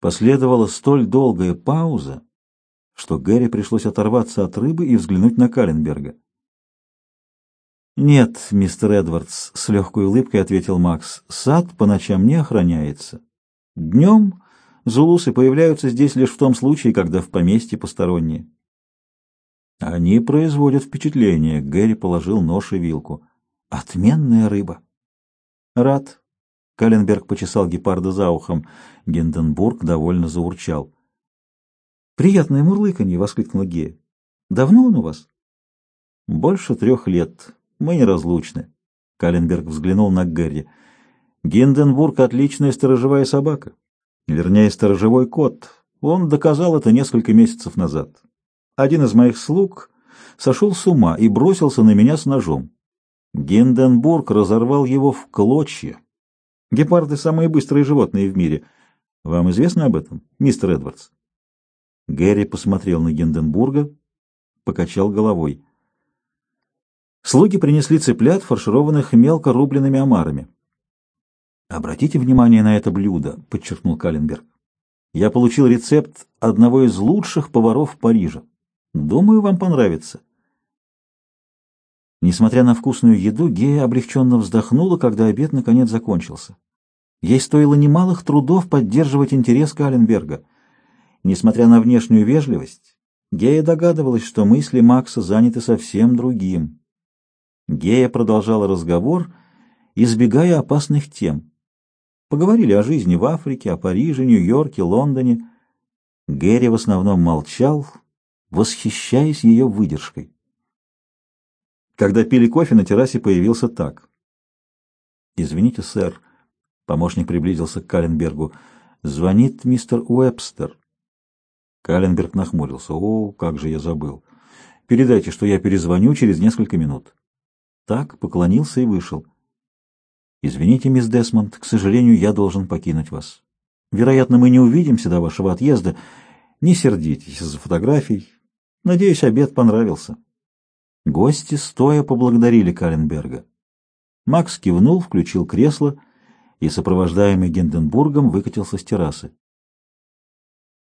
Последовала столь долгая пауза, что Гэри пришлось оторваться от рыбы и взглянуть на Каленберга. «Нет, мистер Эдвардс», — с легкой улыбкой ответил Макс, — «сад по ночам не охраняется. Днем зулусы появляются здесь лишь в том случае, когда в поместье посторонние». «Они производят впечатление», — Гэри положил нож и вилку. «Отменная рыба». «Рад», — Каленберг почесал гепарда за ухом. Гинденбург довольно заурчал. «Приятное мурлыканье!» — воскликнула Гея. «Давно он у вас?» «Больше трех лет. Мы неразлучны. Каленберг взглянул на Гэри. Гинденбург — отличная сторожевая собака. Вернее, сторожевой кот. Он доказал это несколько месяцев назад. Один из моих слуг сошел с ума и бросился на меня с ножом. Гинденбург разорвал его в клочья. Гепарды — самые быстрые животные в мире. Вам известно об этом, мистер Эдвардс? Гэри посмотрел на Гинденбурга, покачал головой. Слуги принесли цыплят, фаршированных мелко рубленными омарами. «Обратите внимание на это блюдо», — подчеркнул Каленберг. «Я получил рецепт одного из лучших поваров Парижа. Думаю, вам понравится». Несмотря на вкусную еду, Гея облегченно вздохнула, когда обед наконец закончился. Ей стоило немалых трудов поддерживать интерес Каленберга. Несмотря на внешнюю вежливость, Гея догадывалась, что мысли Макса заняты совсем другим. Гея продолжала разговор, избегая опасных тем. Поговорили о жизни в Африке, о Париже, Нью-Йорке, Лондоне. Гэри в основном молчал, восхищаясь ее выдержкой. Когда пили кофе, на террасе появился так. «Извините, сэр», — помощник приблизился к Каленбергу, — «звонит мистер Уэбстер». Каленберг нахмурился. «О, как же я забыл. Передайте, что я перезвоню через несколько минут». Так поклонился и вышел. «Извините, мисс Десмонд, к сожалению, я должен покинуть вас. Вероятно, мы не увидимся до вашего отъезда. Не сердитесь из-за фотографий. Надеюсь, обед понравился». Гости стоя поблагодарили Каленберга. Макс кивнул, включил кресло и, сопровождаемый Генденбургом, выкатился с террасы.